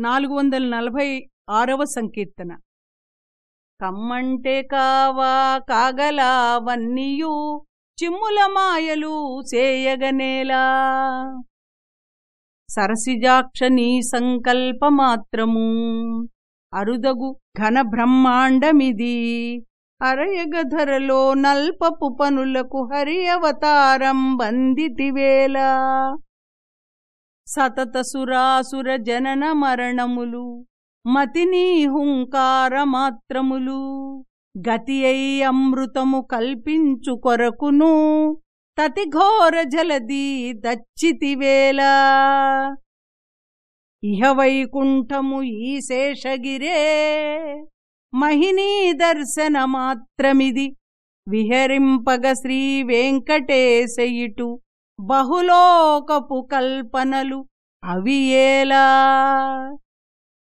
నాలుగు వందల నలభై ఆరవ సంకీర్తన. కమ్మంటే కావా కాగలావన్నీయు చిమ్ముల మాయలు సేయగనేలా సరసిజాక్ష నీ సంకల్పమాత్రము అరుదగు ఘన బ్రహ్మాండమిది. అరయగధరలో నల్పపు పనులకు హరి అవతారం బందితివేళ సతత సురాసుర జనన మరణములు మతిని హుంకార మాత్రములు గతి అయి అమృతము కల్పించు కొరకును తతిఘోర జలది దచ్చితివేళ ఇహ వైకుంఠము ఈ శేషగిరే మహినీ దర్శన మాత్రమిది విహరింపగ శ్రీ వెంకటేశయిటు. బహులోకపు కల్పనలు అవి ఏలా?